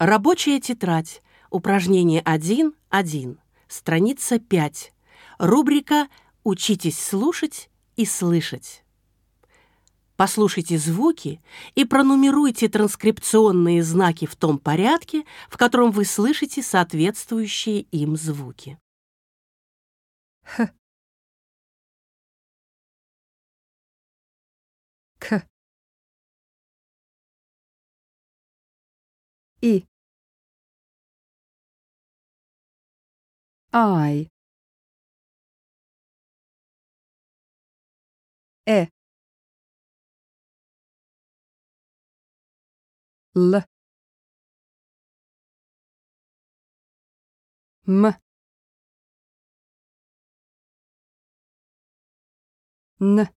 Рабочая тетрадь. Упражнение 1.1. Страница 5. Рубрика «Учитесь слушать и слышать». Послушайте звуки и пронумеруйте транскрипционные знаки в том порядке, в котором вы слышите соответствующие им звуки. Х. К. И. I E. L. M. N.